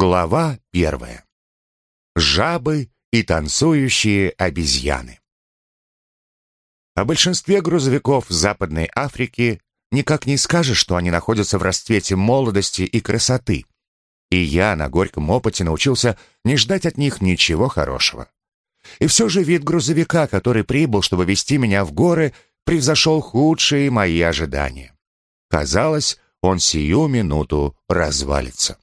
Глава первая. Жабы и танцующие обезьяны. О большинстве грузовиков Западной Африки никак не скажешь, что они находятся в расцвете молодости и красоты. И я на горьком опыте научился не ждать от них ничего хорошего. И все же вид грузовика, который прибыл, чтобы вести меня в горы, превзошел худшие мои ожидания. Казалось, он сию минуту развалится.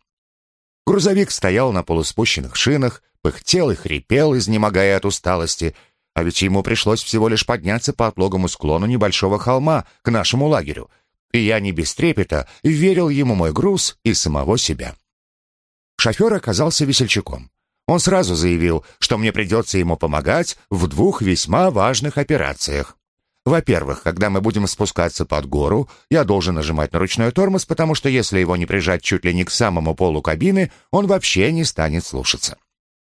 Грузовик стоял на полуспущенных шинах, пыхтел и хрипел, изнемогая от усталости, а ведь ему пришлось всего лишь подняться по отлогому склону небольшого холма к нашему лагерю, и я не без трепета верил ему мой груз и самого себя. Шофер оказался весельчаком. Он сразу заявил, что мне придется ему помогать в двух весьма важных операциях. Во-первых, когда мы будем спускаться под гору, я должен нажимать на ручной тормоз, потому что если его не прижать чуть ли не к самому полу кабины, он вообще не станет слушаться.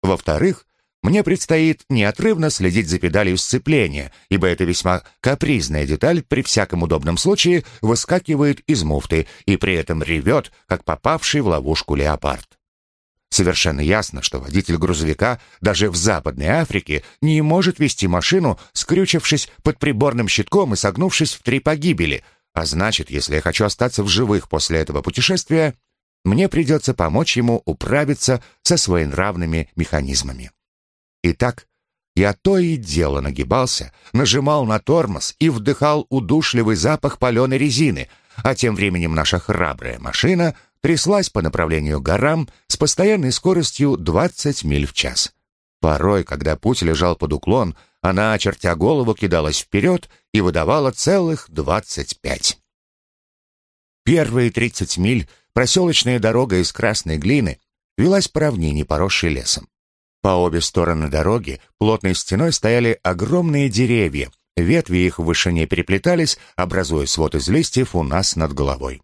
Во-вторых, мне предстоит неотрывно следить за педалью сцепления, ибо эта весьма капризная деталь при всяком удобном случае выскакивает из муфты и при этом ревет, как попавший в ловушку леопард. Совершенно ясно, что водитель грузовика даже в Западной Африке не может вести машину, скрючившись под приборным щитком и согнувшись в три погибели, а значит, если я хочу остаться в живых после этого путешествия, мне придется помочь ему управиться со своенравными механизмами. Итак, я то и дело нагибался, нажимал на тормоз и вдыхал удушливый запах паленой резины, а тем временем наша храбрая машина тряслась по направлению к горам с постоянной скоростью 20 миль в час. Порой, когда путь лежал под уклон, она, очертя голову, кидалась вперед и выдавала целых 25. Первые 30 миль проселочная дорога из красной глины велась по равнине, поросшей лесом. По обе стороны дороги плотной стеной стояли огромные деревья, ветви их в вышине переплетались, образуя свод из листьев у нас над головой.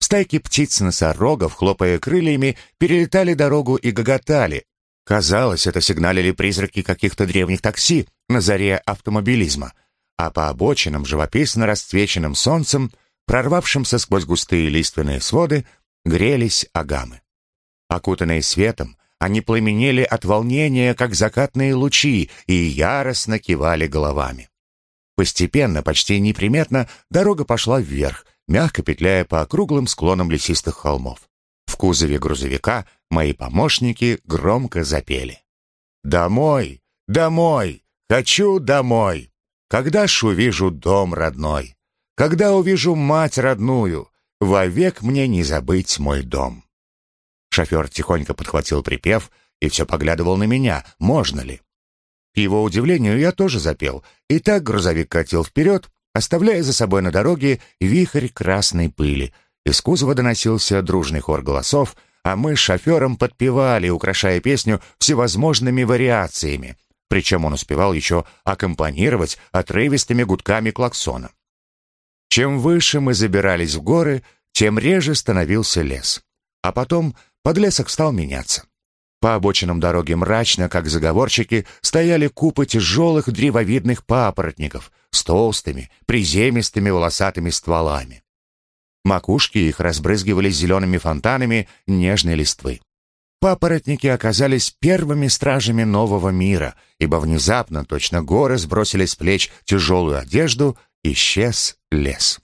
Стайки птиц-носорогов, хлопая крыльями, перелетали дорогу и гоготали. Казалось, это сигналили призраки каких-то древних такси на заре автомобилизма. А по обочинам, живописно расцвеченным солнцем, прорвавшимся сквозь густые лиственные своды, грелись агамы. Окутанные светом, они пламенели от волнения, как закатные лучи, и яростно кивали головами. Постепенно, почти неприметно, дорога пошла вверх, мягко петляя по округлым склонам лесистых холмов. В кузове грузовика мои помощники громко запели. «Домой! Домой! Хочу домой! Когда ж увижу дом родной? Когда увижу мать родную? Вовек мне не забыть мой дом!» Шофер тихонько подхватил припев и все поглядывал на меня, можно ли. К его удивлению, я тоже запел, и так грузовик катил вперед, оставляя за собой на дороге вихрь красной пыли. Из кузова доносился дружный хор голосов, а мы с шофером подпевали, украшая песню всевозможными вариациями. Причем он успевал еще аккомпанировать отрывистыми гудками клаксона. Чем выше мы забирались в горы, тем реже становился лес. А потом подлесок стал меняться. По обочинам дороги мрачно, как заговорщики, стояли купы тяжелых древовидных папоротников с толстыми, приземистыми волосатыми стволами. Макушки их разбрызгивались зелеными фонтанами нежной листвы. Папоротники оказались первыми стражами нового мира, ибо внезапно, точно горы сбросили с плеч тяжелую одежду, исчез лес.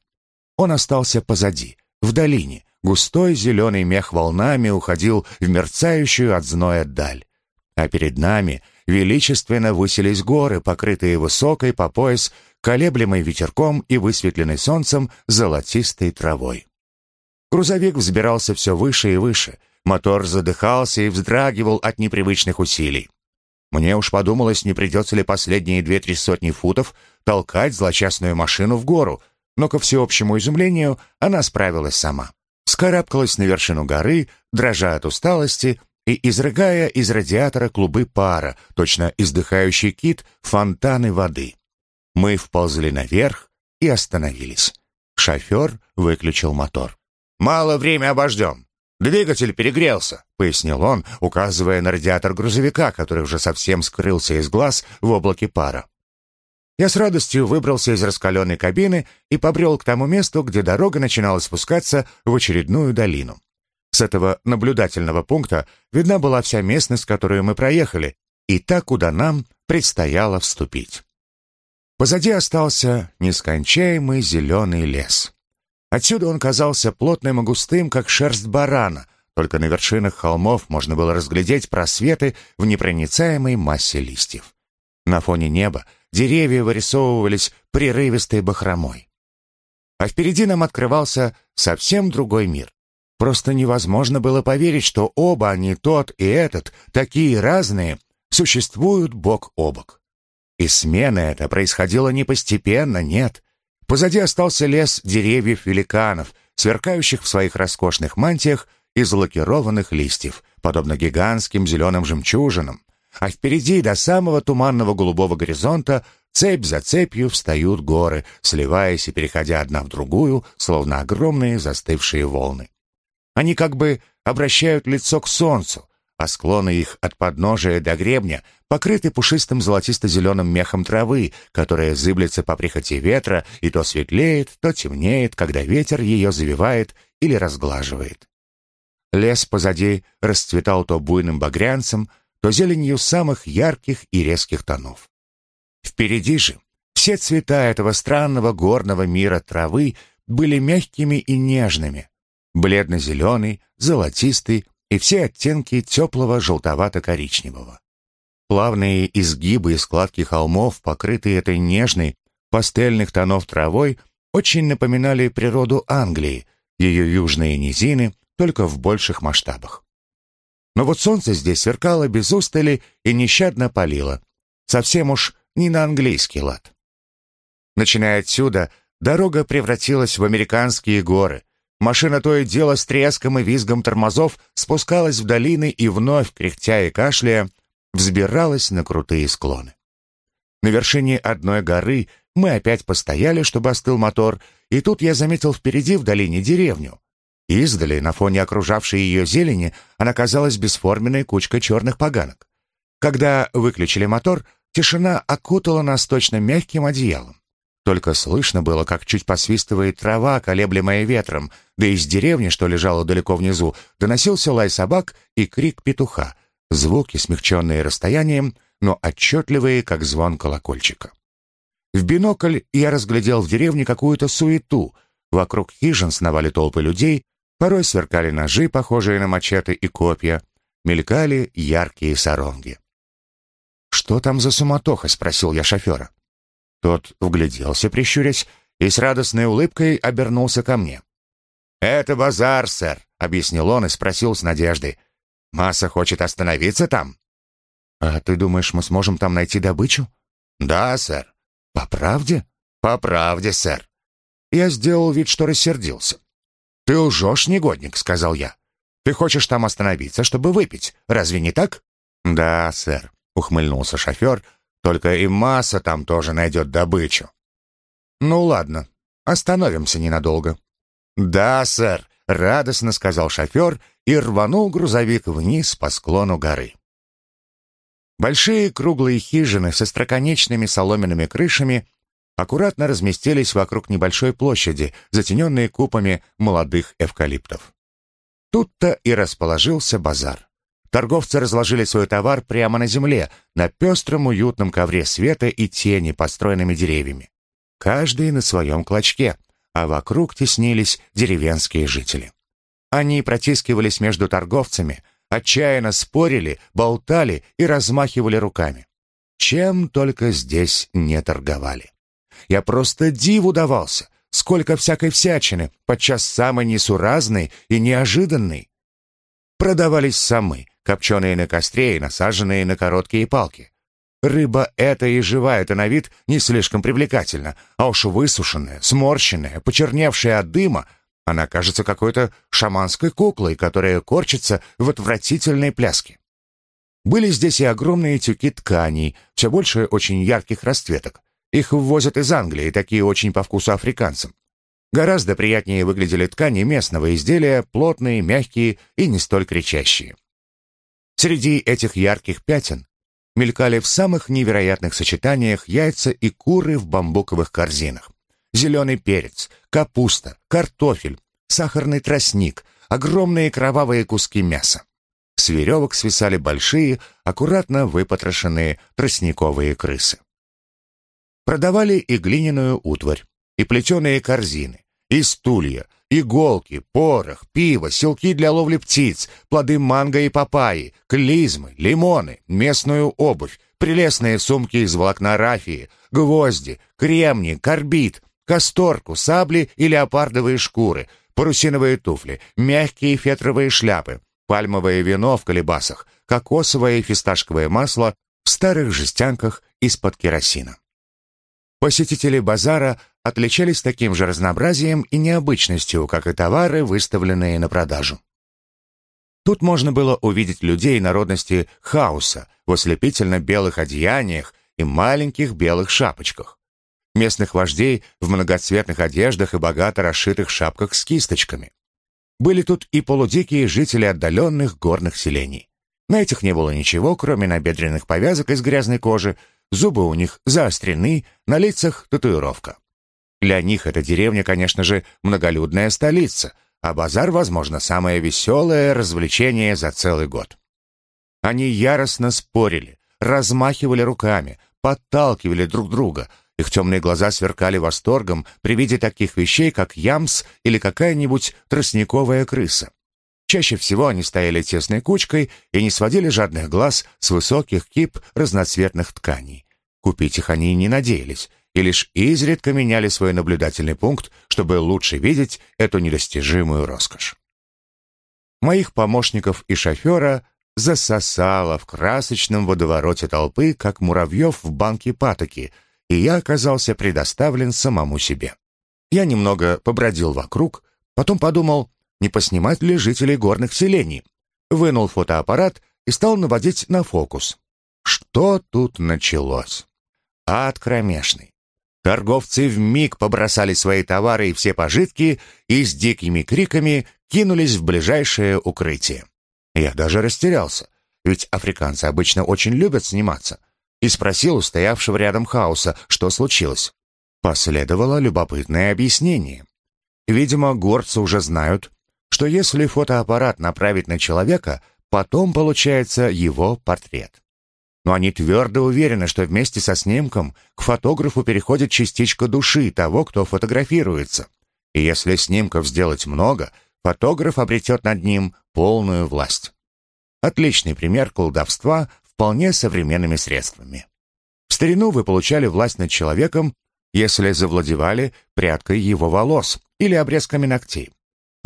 Он остался позади, в долине, Густой зеленый мех волнами уходил в мерцающую от зноя даль. А перед нами величественно высились горы, покрытые высокой по пояс, колеблемой ветерком и высветленной солнцем золотистой травой. Грузовик взбирался все выше и выше, мотор задыхался и вздрагивал от непривычных усилий. Мне уж подумалось, не придется ли последние две-три сотни футов толкать злочастную машину в гору, но, ко всеобщему изумлению, она справилась сама вскарабкалась на вершину горы, дрожа от усталости и изрыгая из радиатора клубы пара, точно издыхающий кит, фонтаны воды. Мы вползли наверх и остановились. Шофер выключил мотор. «Мало время обождем. Двигатель перегрелся», — пояснил он, указывая на радиатор грузовика, который уже совсем скрылся из глаз в облаке пара. Я с радостью выбрался из раскаленной кабины и побрел к тому месту, где дорога начинала спускаться в очередную долину. С этого наблюдательного пункта видна была вся местность, которую мы проехали, и та, куда нам предстояло вступить. Позади остался нескончаемый зеленый лес. Отсюда он казался плотным и густым, как шерсть барана, только на вершинах холмов можно было разглядеть просветы в непроницаемой массе листьев. На фоне неба деревья вырисовывались прерывистой бахромой. А впереди нам открывался совсем другой мир. Просто невозможно было поверить, что оба они, тот и этот, такие разные, существуют бок о бок. И смена эта происходила не постепенно, нет. Позади остался лес деревьев-великанов, сверкающих в своих роскошных мантиях из лакированных листьев, подобно гигантским зеленым жемчужинам. А впереди, до самого туманного голубого горизонта, цепь за цепью встают горы, сливаясь и переходя одна в другую, словно огромные застывшие волны. Они как бы обращают лицо к солнцу, а склоны их от подножия до гребня покрыты пушистым золотисто-зеленым мехом травы, которая зыблется по прихоти ветра и то светлеет, то темнеет, когда ветер ее завивает или разглаживает. Лес позади расцветал то буйным багрянцем, то зеленью самых ярких и резких тонов. Впереди же все цвета этого странного горного мира травы были мягкими и нежными. Бледно-зеленый, золотистый, и все оттенки теплого желтовато-коричневого. Плавные изгибы и складки холмов, покрытые этой нежной, пастельных тонов травой, очень напоминали природу Англии, ее южные низины, только в больших масштабах. Но вот солнце здесь сверкало без устали и нещадно палило. Совсем уж не на английский лад. Начиная отсюда, дорога превратилась в американские горы, Машина то и дело с треском и визгом тормозов спускалась в долины и вновь, кряхтя и кашляя, взбиралась на крутые склоны. На вершине одной горы мы опять постояли, чтобы остыл мотор, и тут я заметил впереди в долине деревню. Издали, на фоне окружавшей ее зелени, она казалась бесформенной кучкой черных поганок. Когда выключили мотор, тишина окутала нас точно мягким одеялом. Только слышно было, как чуть посвистывает трава, колеблемая ветром, да из деревни, что лежало далеко внизу, доносился лай собак и крик петуха, звуки, смягченные расстоянием, но отчетливые, как звон колокольчика. В бинокль я разглядел в деревне какую-то суету. Вокруг хижин сновали толпы людей, порой сверкали ножи, похожие на мачете и копья, мелькали яркие саронги. «Что там за суматоха?» — спросил я шофера. Тот вгляделся, прищурясь, и с радостной улыбкой обернулся ко мне. «Это базар, сэр», — объяснил он и спросил с надеждой. «Масса хочет остановиться там?» «А ты думаешь, мы сможем там найти добычу?» «Да, сэр». «По правде?» «По правде, сэр». Я сделал вид, что рассердился. «Ты лжешь, негодник», — сказал я. «Ты хочешь там остановиться, чтобы выпить, разве не так?» «Да, сэр», — ухмыльнулся шофер, только и масса там тоже найдет добычу. Ну ладно, остановимся ненадолго. Да, сэр, радостно сказал шофер и рванул грузовик вниз по склону горы. Большие круглые хижины со строконечными соломенными крышами аккуратно разместились вокруг небольшой площади, затененной купами молодых эвкалиптов. Тут-то и расположился базар. Торговцы разложили свой товар прямо на земле, на пестром уютном ковре света и тени, построенными деревьями. Каждый на своем клочке, а вокруг теснились деревенские жители. Они протискивались между торговцами, отчаянно спорили, болтали и размахивали руками. Чем только здесь не торговали. Я просто диву давался, сколько всякой всячины, подчас самой несуразной и неожиданной. Продавались самы, копченые на костре и насаженные на короткие палки. Рыба эта и живая-то на вид не слишком привлекательна, а уж высушенная, сморщенная, почерневшая от дыма, она кажется какой-то шаманской куклой, которая корчится в отвратительной пляске. Были здесь и огромные тюки тканей, все больше очень ярких расцветок. Их ввозят из Англии, такие очень по вкусу африканцам. Гораздо приятнее выглядели ткани местного изделия, плотные, мягкие и не столь кричащие. Среди этих ярких пятен мелькали в самых невероятных сочетаниях яйца и куры в бамбуковых корзинах. Зеленый перец, капуста, картофель, сахарный тростник, огромные кровавые куски мяса. С веревок свисали большие, аккуратно выпотрошенные тростниковые крысы. Продавали и глиняную утварь, и плетеные корзины, и стулья, иголки, порох, пиво, селки для ловли птиц, плоды манго и папайи, клизмы, лимоны, местную обувь, прелестные сумки из волокна рафии, гвозди, кремни, карбид, касторку, сабли и леопардовые шкуры, парусиновые туфли, мягкие фетровые шляпы, пальмовое вино в колебасах, кокосовое и фисташковое масло в старых жестянках из-под керосина. Посетители базара отличались таким же разнообразием и необычностью, как и товары, выставленные на продажу. Тут можно было увидеть людей народности хаоса в ослепительно-белых одеяниях и маленьких белых шапочках. Местных вождей в многоцветных одеждах и богато расшитых шапках с кисточками. Были тут и полудикие жители отдаленных горных селений. На этих не было ничего, кроме набедренных повязок из грязной кожи, зубы у них заострены, на лицах татуировка. Для них эта деревня, конечно же, многолюдная столица, а базар, возможно, самое веселое развлечение за целый год. Они яростно спорили, размахивали руками, подталкивали друг друга. Их темные глаза сверкали восторгом при виде таких вещей, как ямс или какая-нибудь тростниковая крыса. Чаще всего они стояли тесной кучкой и не сводили жадных глаз с высоких кип разноцветных тканей. Купить их они не надеялись, и лишь изредка меняли свой наблюдательный пункт, чтобы лучше видеть эту недостижимую роскошь. Моих помощников и шофера засосало в красочном водовороте толпы, как муравьев в банке патоки, и я оказался предоставлен самому себе. Я немного побродил вокруг, потом подумал, не поснимать ли жителей горных селений. Вынул фотоаппарат и стал наводить на фокус. Что тут началось? Ад кромешный. Торговцы вмиг побросали свои товары и все пожитки и с дикими криками кинулись в ближайшее укрытие. Я даже растерялся, ведь африканцы обычно очень любят сниматься, и спросил у стоявшего рядом хаоса, что случилось. Последовало любопытное объяснение. Видимо, горцы уже знают, что если фотоаппарат направить на человека, потом получается его портрет но они твердо уверены, что вместе со снимком к фотографу переходит частичка души того, кто фотографируется. И если снимков сделать много, фотограф обретет над ним полную власть. Отличный пример колдовства вполне современными средствами. В старину вы получали власть над человеком, если завладевали прядкой его волос или обрезками ногтей.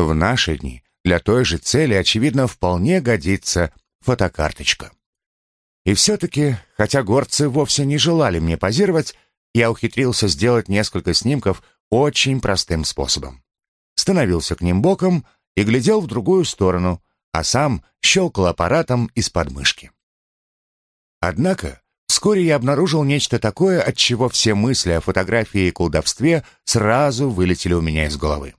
В наши дни для той же цели, очевидно, вполне годится фотокарточка. И все-таки, хотя горцы вовсе не желали мне позировать, я ухитрился сделать несколько снимков очень простым способом. Становился к ним боком и глядел в другую сторону, а сам щелкал аппаратом из подмышки. Однако вскоре я обнаружил нечто такое, от чего все мысли о фотографии и колдовстве сразу вылетели у меня из головы.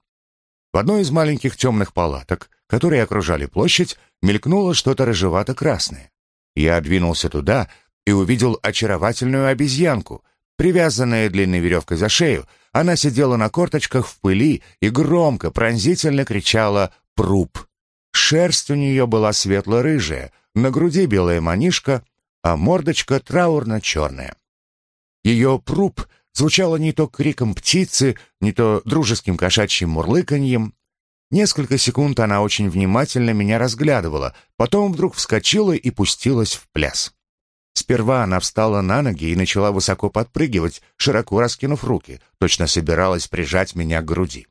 В одной из маленьких темных палаток, которые окружали площадь, мелькнуло что-то рыжевато-красное. Я двинулся туда и увидел очаровательную обезьянку. Привязанная длинной веревкой за шею, она сидела на корточках в пыли и громко, пронзительно кричала «Пруп». Шерсть у нее была светло-рыжая, на груди белая манишка, а мордочка траурно-черная. Ее пруп звучало не то криком птицы, не то дружеским кошачьим мурлыканьем. Несколько секунд она очень внимательно меня разглядывала, потом вдруг вскочила и пустилась в пляс. Сперва она встала на ноги и начала высоко подпрыгивать, широко раскинув руки, точно собиралась прижать меня к груди.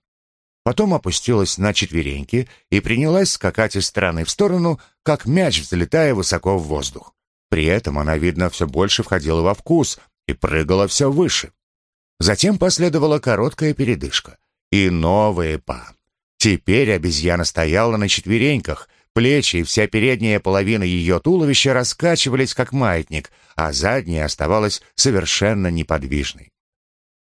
Потом опустилась на четвереньки и принялась скакать из стороны в сторону, как мяч, взлетая высоко в воздух. При этом она, видно, все больше входила во вкус и прыгала все выше. Затем последовала короткая передышка и новые па. Теперь обезьяна стояла на четвереньках, плечи и вся передняя половина ее туловища раскачивались, как маятник, а задняя оставалась совершенно неподвижной.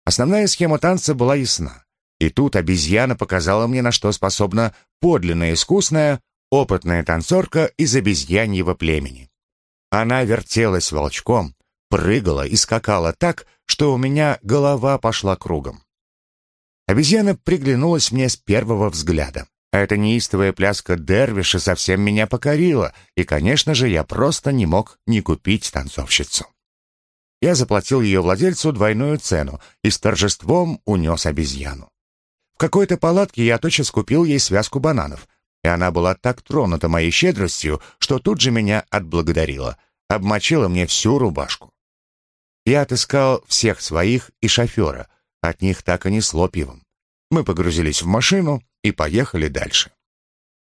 Основная схема танца была ясна. И тут обезьяна показала мне, на что способна подлинная искусная, опытная танцорка из обезьяньего племени. Она вертелась волчком, прыгала и скакала так, что у меня голова пошла кругом. Обезьяна приглянулась мне с первого взгляда. А эта неистовая пляска дервиша совсем меня покорила, и, конечно же, я просто не мог не купить танцовщицу. Я заплатил ее владельцу двойную цену и с торжеством унес обезьяну. В какой-то палатке я тотчас купил ей связку бананов, и она была так тронута моей щедростью, что тут же меня отблагодарила, обмочила мне всю рубашку. Я отыскал всех своих и шофера, от них так и несло пивом. Мы погрузились в машину и поехали дальше.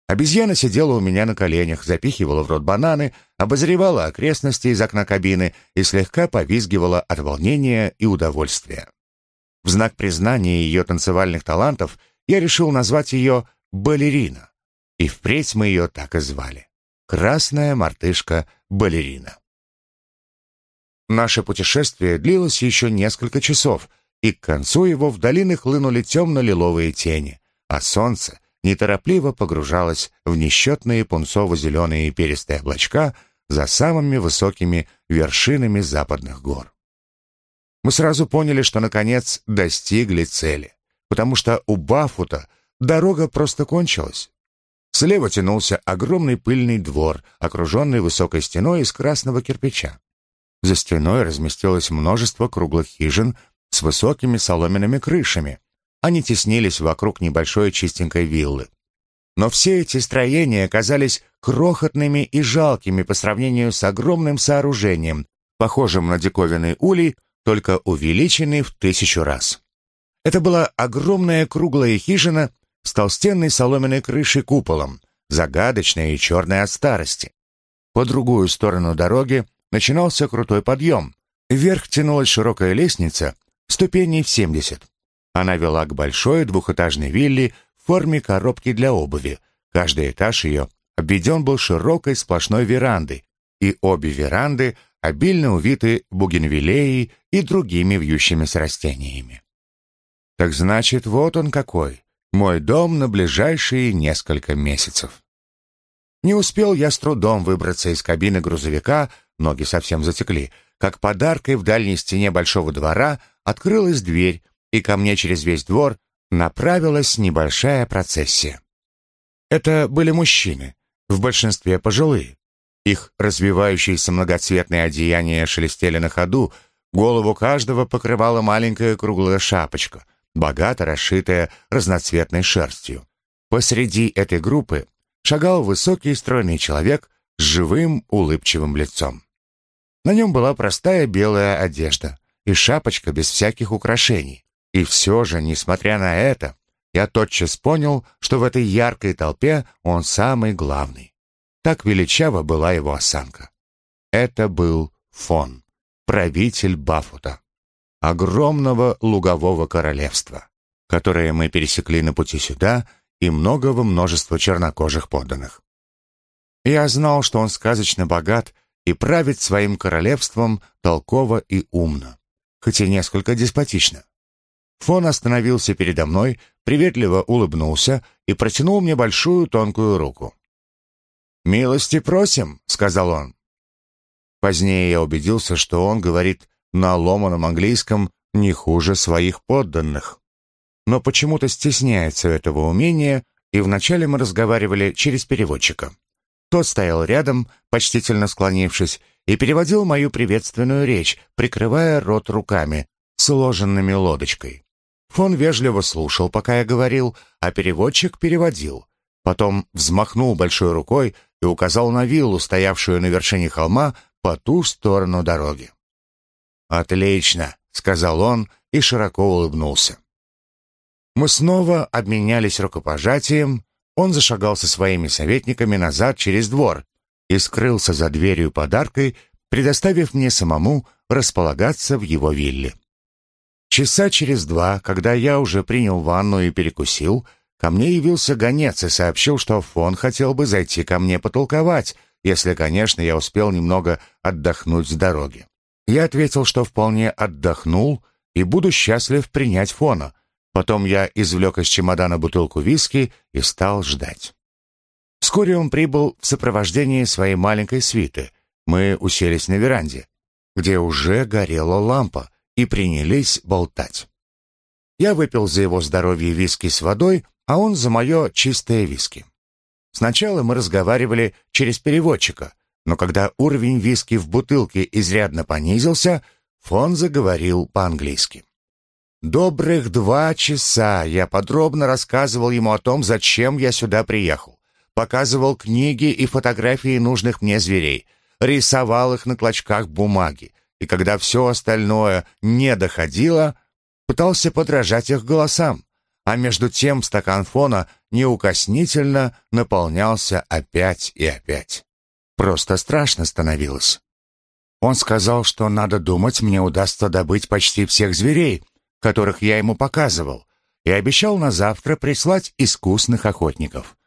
Обезьяна сидела у меня на коленях, запихивала в рот бананы, обозревала окрестности из окна кабины и слегка повизгивала от волнения и удовольствия. В знак признания ее танцевальных талантов я решил назвать ее «балерина». И впредь мы ее так и звали. Красная мартышка-балерина. Наше путешествие длилось еще несколько часов, и к концу его в долины хлынули темно-лиловые тени, а солнце неторопливо погружалось в несчетные пунцово-зеленые перистые облачка за самыми высокими вершинами западных гор. Мы сразу поняли, что, наконец, достигли цели, потому что у Бафута дорога просто кончилась. Слева тянулся огромный пыльный двор, окруженный высокой стеной из красного кирпича. За стеной разместилось множество круглых хижин с высокими соломенными крышами. Они теснились вокруг небольшой чистенькой виллы. Но все эти строения казались крохотными и жалкими по сравнению с огромным сооружением, похожим на диковинный улей, только увеличенный в тысячу раз. Это была огромная круглая хижина с толстенной соломенной крышей куполом, загадочная и черная от старости. По другую сторону дороги начинался крутой подъем. Вверх тянулась широкая лестница, ступеней в 70. Она вела к большой двухэтажной вилле в форме коробки для обуви. Каждый этаж ее обведен был широкой сплошной верандой, и обе веранды обильно увиты бугенвиллеей и другими вьющимися растениями. Так значит, вот он какой, мой дом на ближайшие несколько месяцев. Не успел я с трудом выбраться из кабины грузовика, ноги совсем затекли, как подаркой в дальней стене большого двора открылась дверь, и ко мне через весь двор направилась небольшая процессия. Это были мужчины, в большинстве пожилые. Их развивающиеся многоцветные одеяния шелестели на ходу, голову каждого покрывала маленькая круглая шапочка, богато расшитая разноцветной шерстью. Посреди этой группы шагал высокий стройный человек с живым улыбчивым лицом. На нем была простая белая одежда и шапочка без всяких украшений. И все же, несмотря на это, я тотчас понял, что в этой яркой толпе он самый главный. Так величава была его осанка. Это был Фон, правитель Бафута, огромного лугового королевства, которое мы пересекли на пути сюда, и многого множества чернокожих подданных. Я знал, что он сказочно богат и правит своим королевством толково и умно, хоть и несколько деспотично. Фон остановился передо мной, приветливо улыбнулся и протянул мне большую тонкую руку. «Милости просим», — сказал он. Позднее я убедился, что он говорит на ломаном английском не хуже своих подданных. Но почему-то стесняется этого умения, и вначале мы разговаривали через переводчика. Тот стоял рядом, почтительно склонившись, и переводил мою приветственную речь, прикрывая рот руками, сложенными лодочкой. Фон вежливо слушал, пока я говорил, а переводчик переводил. Потом взмахнул большой рукой и указал на виллу, стоявшую на вершине холма по ту сторону дороги. «Отлично», — сказал он и широко улыбнулся. Мы снова обменялись рукопожатием, он зашагал со своими советниками назад через двор и скрылся за дверью подаркой, предоставив мне самому располагаться в его вилле. Часа через два, когда я уже принял ванну и перекусил, ко мне явился гонец и сообщил, что фон хотел бы зайти ко мне потолковать, если, конечно, я успел немного отдохнуть с дороги. Я ответил, что вполне отдохнул и буду счастлив принять фона, Потом я извлек из чемодана бутылку виски и стал ждать. Вскоре он прибыл в сопровождении своей маленькой свиты. Мы уселись на веранде, где уже горела лампа, и принялись болтать. Я выпил за его здоровье виски с водой, а он за мое чистое виски. Сначала мы разговаривали через переводчика, но когда уровень виски в бутылке изрядно понизился, фон заговорил по-английски. Добрых два часа я подробно рассказывал ему о том, зачем я сюда приехал. Показывал книги и фотографии нужных мне зверей, рисовал их на клочках бумаги, и когда все остальное не доходило, пытался подражать их голосам, а между тем стакан фона неукоснительно наполнялся опять и опять. Просто страшно становилось. Он сказал, что надо думать, мне удастся добыть почти всех зверей, которых я ему показывал, и обещал на завтра прислать искусных охотников.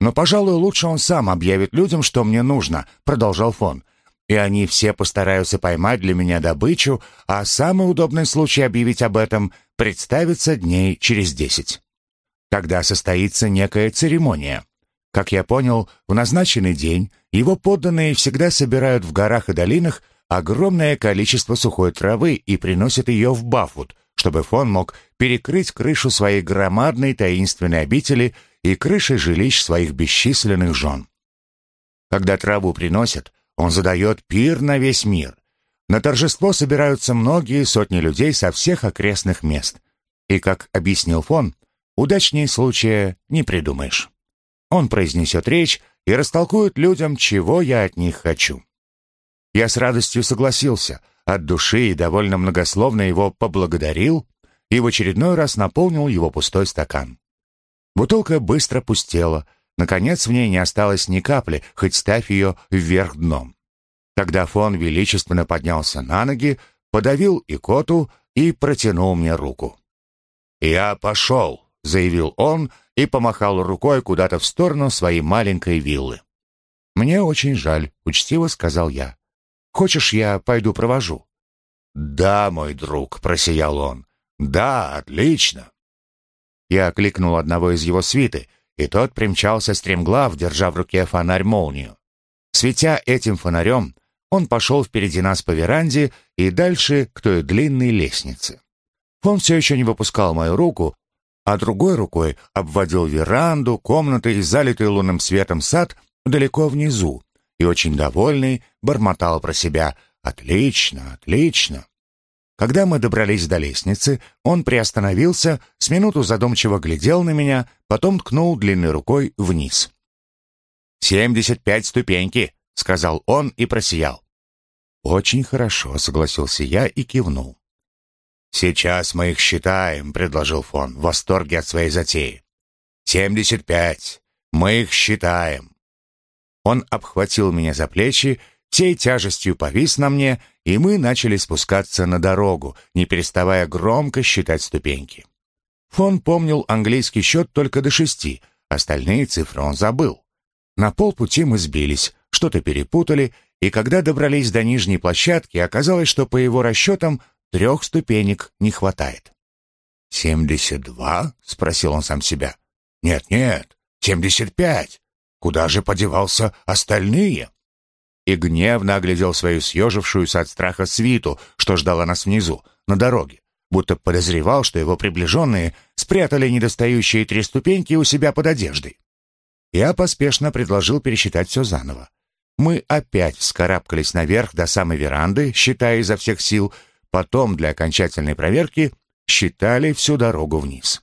«Но, пожалуй, лучше он сам объявит людям, что мне нужно», — продолжал фон. «И они все постараются поймать для меня добычу, а самый удобный случай объявить об этом представится дней через десять. Тогда состоится некая церемония. Как я понял, в назначенный день его подданные всегда собирают в горах и долинах огромное количество сухой травы и приносят ее в Бафут, чтобы фон мог перекрыть крышу своей громадной таинственной обители и крышей жилищ своих бесчисленных жен. Когда траву приносят, он задает пир на весь мир. На торжество собираются многие сотни людей со всех окрестных мест. И, как объяснил фон, удачнее случая не придумаешь. Он произнесет речь и растолкует людям, чего я от них хочу. Я с радостью согласился, от души и довольно многословно его поблагодарил и в очередной раз наполнил его пустой стакан. Бутылка быстро пустела, наконец в ней не осталось ни капли, хоть ставь ее вверх дном. Тогда фон величественно поднялся на ноги, подавил икоту и протянул мне руку. «Я пошел», — заявил он и помахал рукой куда-то в сторону своей маленькой виллы. «Мне очень жаль», — учтиво сказал я. «Хочешь, я пойду провожу?» «Да, мой друг», — просиял он. «Да, отлично». Я окликнул одного из его свиты, и тот примчался стремглав, держа в руке фонарь-молнию. Светя этим фонарем, он пошел впереди нас по веранде и дальше к той длинной лестнице. Он все еще не выпускал мою руку, а другой рукой обводил веранду, комнаты и залитый лунным светом сад далеко внизу, и очень довольный бормотал про себя «Отлично, отлично». Когда мы добрались до лестницы, он приостановился, с минуту задумчиво глядел на меня, потом ткнул длинной рукой вниз. «Семьдесят пять ступеньки», — сказал он и просиял. «Очень хорошо», — согласился я и кивнул. «Сейчас мы их считаем», — предложил фон, в восторге от своей затеи. «Семьдесят пять. Мы их считаем». Он обхватил меня за плечи, всей тяжестью повис на мне, и мы начали спускаться на дорогу, не переставая громко считать ступеньки. Фон помнил английский счет только до шести, остальные цифры он забыл. На полпути мы сбились, что-то перепутали, и когда добрались до нижней площадки, оказалось, что по его расчетам Трех ступенек не хватает. «Семьдесят два?» — спросил он сам себя. «Нет-нет, семьдесят пять. Куда же подевался остальные?» И гневно оглядел свою съежившуюся от страха свиту, что ждала нас внизу, на дороге, будто подозревал, что его приближенные спрятали недостающие три ступеньки у себя под одеждой. Я поспешно предложил пересчитать все заново. Мы опять вскарабкались наверх до самой веранды, считая изо всех сил, Потом для окончательной проверки считали всю дорогу вниз.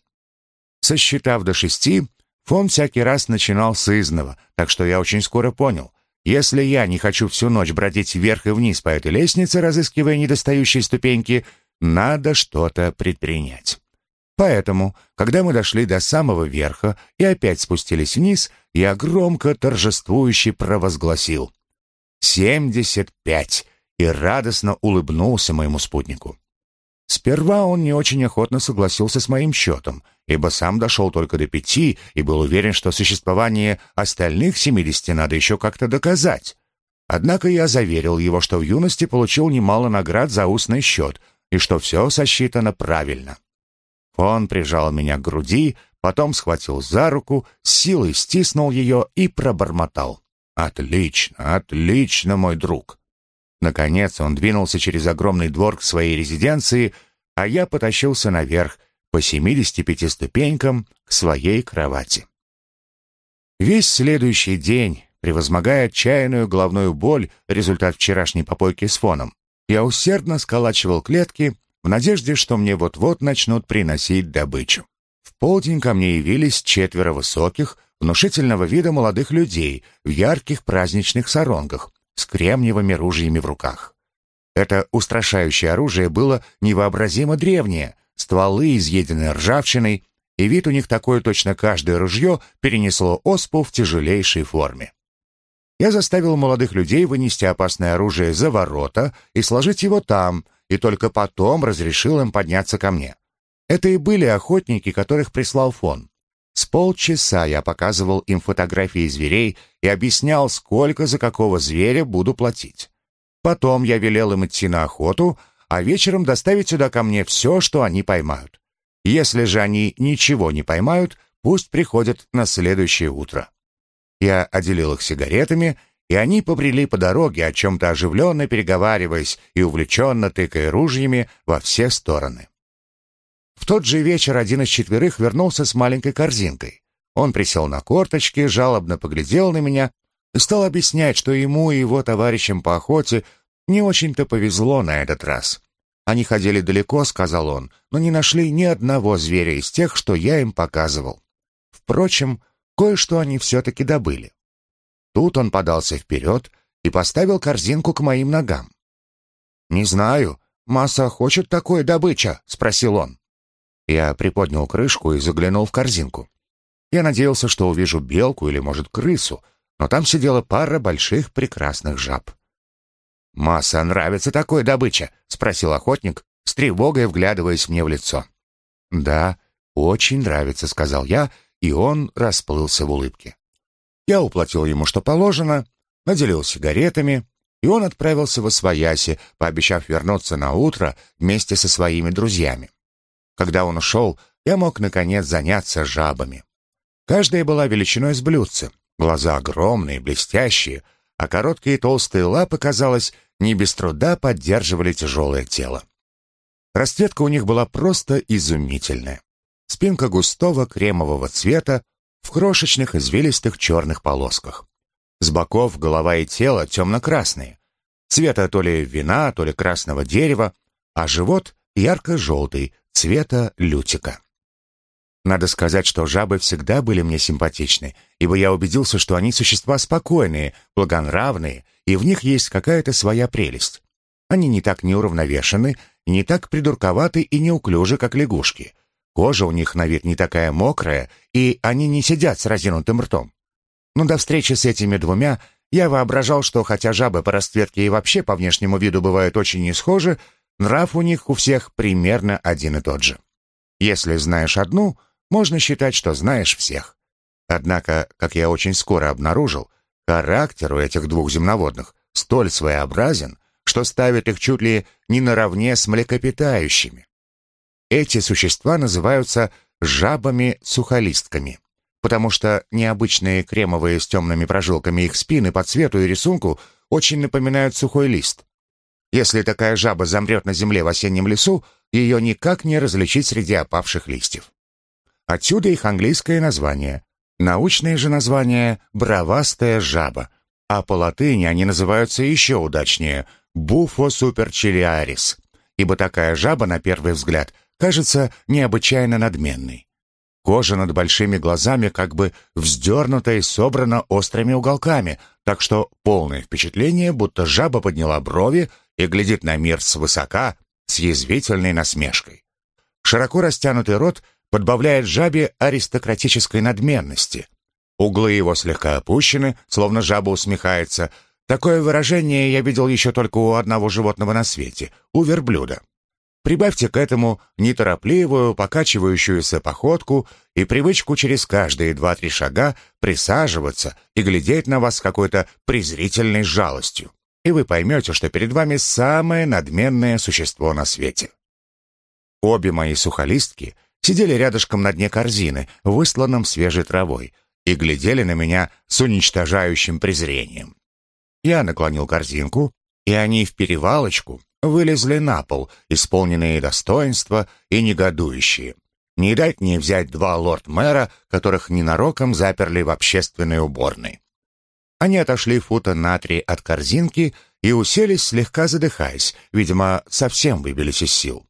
Сосчитав до шести, фон всякий раз начинал с изного, так что я очень скоро понял, если я не хочу всю ночь бродить вверх и вниз по этой лестнице, разыскивая недостающие ступеньки, надо что-то предпринять. Поэтому, когда мы дошли до самого верха и опять спустились вниз, я громко торжествующе провозгласил «Семьдесят пять! и радостно улыбнулся моему спутнику. Сперва он не очень охотно согласился с моим счетом, ибо сам дошел только до пяти и был уверен, что существование остальных семидесяти надо еще как-то доказать. Однако я заверил его, что в юности получил немало наград за устный счет и что все сосчитано правильно. Он прижал меня к груди, потом схватил за руку, силой стиснул ее и пробормотал. «Отлично, отлично, мой друг. Наконец он двинулся через огромный двор к своей резиденции, а я потащился наверх, по 75 ступенькам к своей кровати. Весь следующий день, превозмогая отчаянную головную боль, результат вчерашней попойки с фоном, я усердно сколачивал клетки в надежде, что мне вот-вот начнут приносить добычу. В полдень ко мне явились четверо высоких, внушительного вида молодых людей в ярких праздничных саронгах с кремниевыми ружьями в руках. Это устрашающее оружие было невообразимо древнее, стволы изъедены ржавчиной, и вид у них такой точно каждое ружье перенесло оспу в тяжелейшей форме. Я заставил молодых людей вынести опасное оружие за ворота и сложить его там, и только потом разрешил им подняться ко мне. Это и были охотники, которых прислал фон. С полчаса я показывал им фотографии зверей и объяснял, сколько за какого зверя буду платить. Потом я велел им идти на охоту, а вечером доставить сюда ко мне все, что они поймают. Если же они ничего не поймают, пусть приходят на следующее утро. Я отделил их сигаретами, и они побрели по дороге, о чем-то оживленно переговариваясь и увлеченно тыкая ружьями во все стороны. В тот же вечер один из четверых вернулся с маленькой корзинкой. Он присел на корточки, жалобно поглядел на меня и стал объяснять, что ему и его товарищам по охоте не очень-то повезло на этот раз. Они ходили далеко, сказал он, но не нашли ни одного зверя из тех, что я им показывал. Впрочем, кое-что они все-таки добыли. Тут он подался вперед и поставил корзинку к моим ногам. «Не знаю, масса хочет такой добыча?» — спросил он. Я приподнял крышку и заглянул в корзинку. Я надеялся, что увижу белку или, может, крысу, но там сидела пара больших прекрасных жаб. «Масса нравится такой добыча?» — спросил охотник, с тревогой вглядываясь мне в лицо. «Да, очень нравится», — сказал я, и он расплылся в улыбке. Я уплатил ему, что положено, наделил сигаретами, и он отправился в Освояси, пообещав вернуться на утро вместе со своими друзьями. Когда он ушел, я мог, наконец, заняться жабами. Каждая была величиной с блюдце, глаза огромные, блестящие, а короткие толстые лапы, казалось, не без труда поддерживали тяжелое тело. Расцветка у них была просто изумительная. Спинка густого кремового цвета в крошечных извилистых черных полосках. С боков голова и тело темно-красные, цвета то ли вина, то ли красного дерева, а живот ярко-желтый, цвета лютика. Надо сказать, что жабы всегда были мне симпатичны, ибо я убедился, что они существа спокойные, благонравные, и в них есть какая-то своя прелесть. Они не так неуравновешены, не так придурковаты и неуклюжи, как лягушки. Кожа у них на вид не такая мокрая, и они не сидят с разинутым ртом. Но до встречи с этими двумя я воображал, что хотя жабы по расцветке и вообще по внешнему виду бывают очень не схожи, нрав у них у всех примерно один и тот же. Если знаешь одну — можно считать, что знаешь всех. Однако, как я очень скоро обнаружил, характер у этих двух земноводных столь своеобразен, что ставит их чуть ли не наравне с млекопитающими. Эти существа называются жабами-сухолистками, потому что необычные кремовые с темными прожилками их спины по цвету и рисунку очень напоминают сухой лист. Если такая жаба замрет на земле в осеннем лесу, ее никак не различить среди опавших листьев. Отсюда их английское название. Научное же название — бровастая жаба, а по латыни они называются еще удачнее — буфо суперчилиарис, ибо такая жаба, на первый взгляд, кажется необычайно надменной. Кожа над большими глазами как бы вздернута и собрана острыми уголками, так что полное впечатление, будто жаба подняла брови и глядит на мир свысока, с язвительной насмешкой. Широко растянутый рот подбавляет жабе аристократической надменности. Углы его слегка опущены, словно жаба усмехается. Такое выражение я видел еще только у одного животного на свете — у верблюда. Прибавьте к этому неторопливую, покачивающуюся походку и привычку через каждые два-три шага присаживаться и глядеть на вас с какой-то презрительной жалостью. И вы поймете, что перед вами самое надменное существо на свете. Обе мои сухолистки сидели рядышком на дне корзины, высланном свежей травой, и глядели на меня с уничтожающим презрением. Я наклонил корзинку, и они в перевалочку вылезли на пол, исполненные достоинства и негодующие. Не дать не взять два лорд-мэра, которых ненароком заперли в общественной уборной. Они отошли фута на три от корзинки и уселись, слегка задыхаясь, видимо, совсем выбились из сил.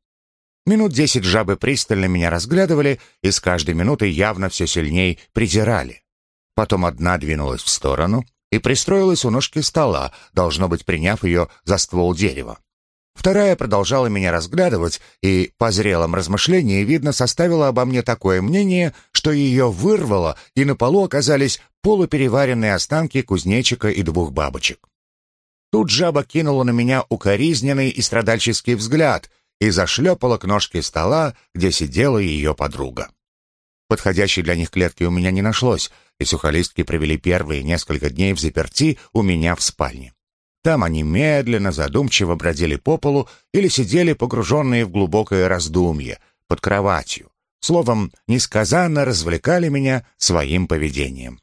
Минут десять жабы пристально меня разглядывали и с каждой минутой явно все сильней придирали. Потом одна двинулась в сторону и пристроилась у ножки стола, должно быть, приняв ее за ствол дерева. Вторая продолжала меня разглядывать, и по зрелом размышлении, видно, составила обо мне такое мнение, что ее вырвало, и на полу оказались полупереваренные останки кузнечика и двух бабочек. Тут жаба кинула на меня укоризненный и страдальческий взгляд и зашлепала к ножке стола, где сидела ее подруга. Подходящей для них клетки у меня не нашлось, и сухолистки провели первые несколько дней в заперти у меня в спальне. Там они медленно, задумчиво бродили по полу или сидели погруженные в глубокое раздумье, под кроватью. Словом, несказанно развлекали меня своим поведением.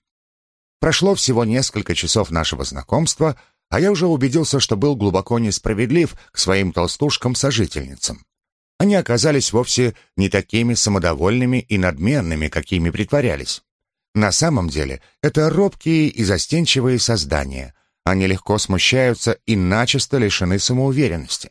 Прошло всего несколько часов нашего знакомства, а я уже убедился, что был глубоко несправедлив к своим толстушкам-сожительницам. Они оказались вовсе не такими самодовольными и надменными, какими притворялись. На самом деле, это робкие и застенчивые создания. Они легко смущаются и начисто лишены самоуверенности.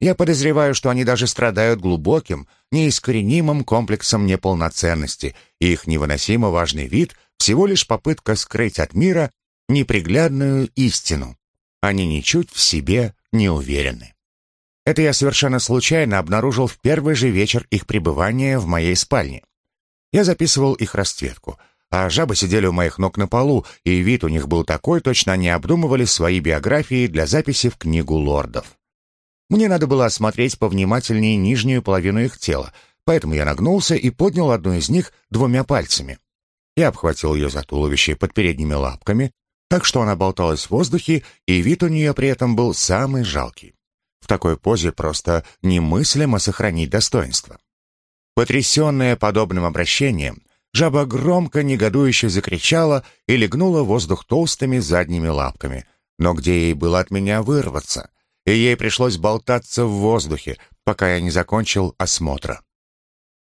Я подозреваю, что они даже страдают глубоким, неискоренимым комплексом неполноценности, и их невыносимо важный вид — всего лишь попытка скрыть от мира неприглядную истину. Они ничуть в себе не уверены. Это я совершенно случайно обнаружил в первый же вечер их пребывания в моей спальне. Я записывал их расцветку, а жабы сидели у моих ног на полу, и вид у них был такой, точно они обдумывали свои биографии для записи в книгу лордов. Мне надо было осмотреть повнимательнее нижнюю половину их тела, поэтому я нагнулся и поднял одну из них двумя пальцами. Я обхватил ее за туловище под передними лапками, так что она болталась в воздухе, и вид у нее при этом был самый жалкий. В такой позе просто немыслимо сохранить достоинство. Потрясенная подобным обращением, жаба громко негодующе закричала и легнула воздух толстыми задними лапками, но где ей было от меня вырваться, и ей пришлось болтаться в воздухе, пока я не закончил осмотра.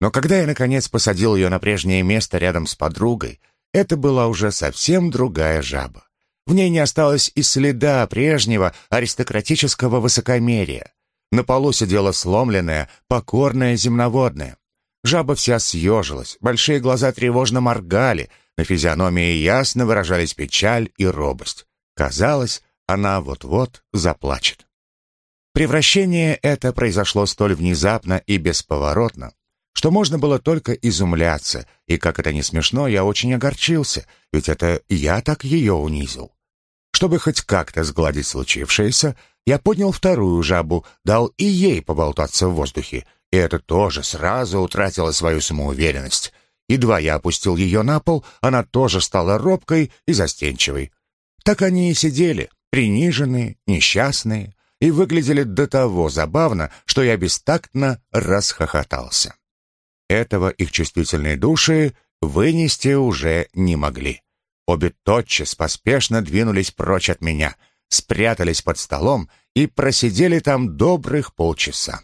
Но когда я, наконец, посадил ее на прежнее место рядом с подругой, это была уже совсем другая жаба. В ней не осталось и следа прежнего аристократического высокомерия. На полу сидела сломленная, покорная земноводная. Жаба вся съежилась, большие глаза тревожно моргали, на физиономии ясно выражались печаль и робость. Казалось, она вот-вот заплачет. Превращение это произошло столь внезапно и бесповоротно, что можно было только изумляться, и, как это не смешно, я очень огорчился, ведь это я так ее унизил. Чтобы хоть как-то сгладить случившееся, я поднял вторую жабу, дал и ей поболтаться в воздухе, и это тоже сразу утратило свою самоуверенность. Едва я опустил ее на пол, она тоже стала робкой и застенчивой. Так они и сидели, приниженные, несчастные, и выглядели до того забавно, что я бестактно расхохотался. Этого их чувствительные души вынести уже не могли. Обе тотчас поспешно двинулись прочь от меня, спрятались под столом и просидели там добрых полчаса.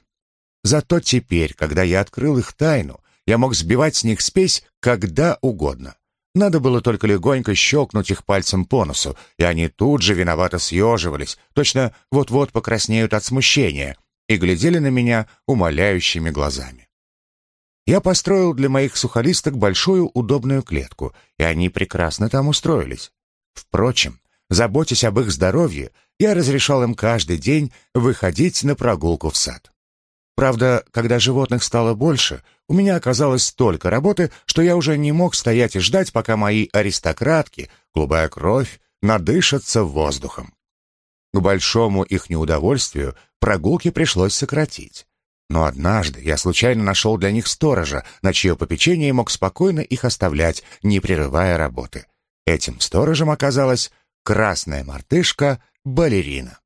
Зато теперь, когда я открыл их тайну, я мог сбивать с них спесь когда угодно. Надо было только легонько щелкнуть их пальцем по носу, и они тут же виновато съеживались, точно вот-вот покраснеют от смущения, и глядели на меня умоляющими глазами. Я построил для моих сухолисток большую удобную клетку, и они прекрасно там устроились. Впрочем, заботясь об их здоровье, я разрешал им каждый день выходить на прогулку в сад. Правда, когда животных стало больше, у меня оказалось столько работы, что я уже не мог стоять и ждать, пока мои аристократки, голубая кровь, надышатся воздухом. К большому их неудовольствию прогулки пришлось сократить. Но однажды я случайно нашел для них сторожа, на чье попечение мог спокойно их оставлять, не прерывая работы. Этим сторожем оказалась красная мартышка Балерина.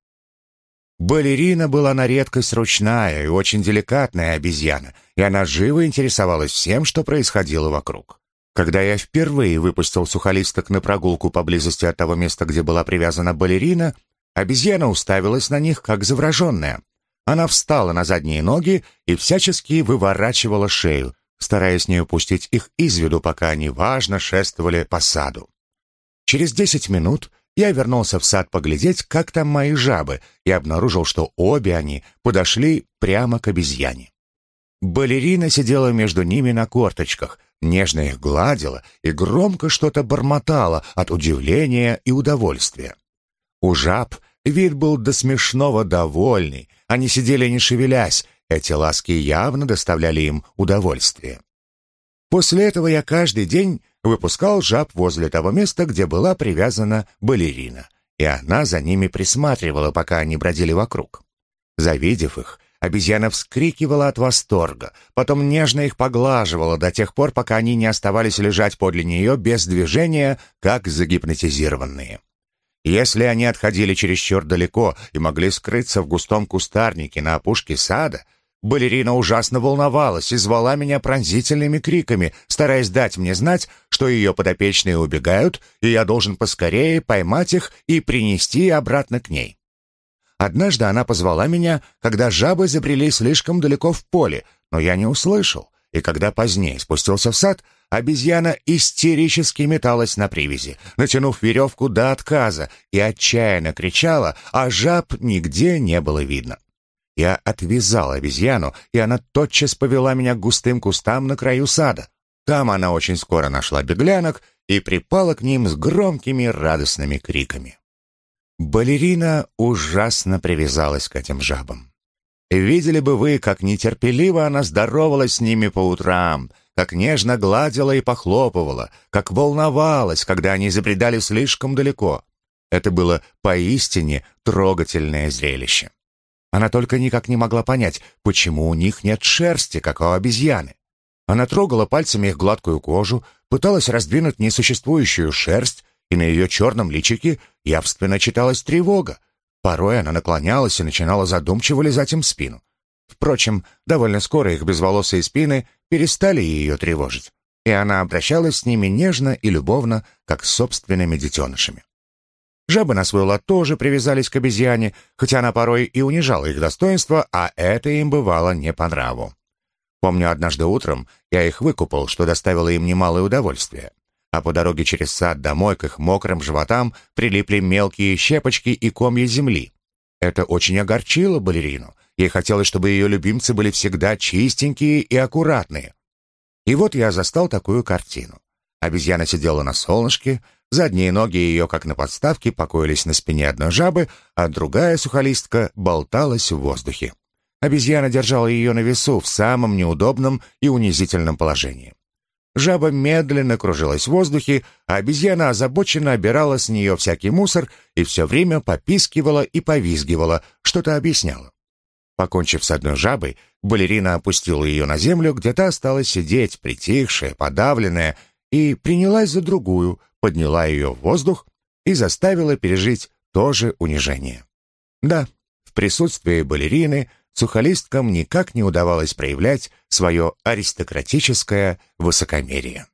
Балерина была на редкость ручная и очень деликатная обезьяна, и она живо интересовалась всем, что происходило вокруг. Когда я впервые выпустил сухолисток на прогулку поблизости от того места, где была привязана балерина, обезьяна уставилась на них, как завраженная. Она встала на задние ноги и всячески выворачивала шею, стараясь не упустить их из виду, пока они важно шествовали по саду. Через десять минут я вернулся в сад поглядеть, как там мои жабы, и обнаружил, что обе они подошли прямо к обезьяне. Балерина сидела между ними на корточках, нежно их гладила и громко что-то бормотала от удивления и удовольствия. У жаб вид был до смешного довольный, они сидели не шевелясь, эти ласки явно доставляли им удовольствие. После этого я каждый день выпускал жаб возле того места, где была привязана балерина, и она за ними присматривала, пока они бродили вокруг. Завидев их, обезьяна вскрикивала от восторга, потом нежно их поглаживала до тех пор, пока они не оставались лежать подле нее без движения, как загипнотизированные. Если они отходили чересчур далеко и могли скрыться в густом кустарнике на опушке сада, балерина ужасно волновалась и звала меня пронзительными криками, стараясь дать мне знать, что ее подопечные убегают, и я должен поскорее поймать их и принести обратно к ней. Однажды она позвала меня, когда жабы забрели слишком далеко в поле, но я не услышал, и когда позднее спустился в сад, Обезьяна истерически металась на привязи, натянув веревку до отказа, и отчаянно кричала, а жаб нигде не было видно. Я отвязал обезьяну, и она тотчас повела меня к густым кустам на краю сада. Там она очень скоро нашла беглянок и припала к ним с громкими радостными криками. Балерина ужасно привязалась к этим жабам. Видели бы вы, как нетерпеливо она здоровалась с ними по утрам — как нежно гладила и похлопывала, как волновалась, когда они забредали слишком далеко. Это было поистине трогательное зрелище. Она только никак не могла понять, почему у них нет шерсти, как у обезьяны. Она трогала пальцами их гладкую кожу, пыталась раздвинуть несуществующую шерсть, и на ее черном личике явственно читалась тревога. Порой она наклонялась и начинала задумчиво лизать им спину. Впрочем, довольно скоро их безволосые спины перестали ее тревожить, и она обращалась с ними нежно и любовно, как с собственными детенышами. Жабы на свой лад тоже привязались к обезьяне, хотя она порой и унижала их достоинство, а это им бывало не по нраву. Помню, однажды утром я их выкупал, что доставило им немалое удовольствие. А по дороге через сад домой к их мокрым животам прилипли мелкие щепочки и комья земли. Это очень огорчило балерину, Ей хотелось, чтобы ее любимцы были всегда чистенькие и аккуратные. И вот я застал такую картину. Обезьяна сидела на солнышке, задние ноги ее, как на подставке, покоились на спине одной жабы, а другая сухолистка болталась в воздухе. Обезьяна держала ее на весу в самом неудобном и унизительном положении. Жаба медленно кружилась в воздухе, а обезьяна озабоченно обирала с нее всякий мусор и все время попискивала и повизгивала, что-то объясняла. Покончив с одной жабой, балерина опустила ее на землю, где та стала сидеть, притихшая, подавленная, и принялась за другую, подняла ее в воздух и заставила пережить то же унижение. Да, в присутствии балерины сухолисткам никак не удавалось проявлять свое аристократическое высокомерие.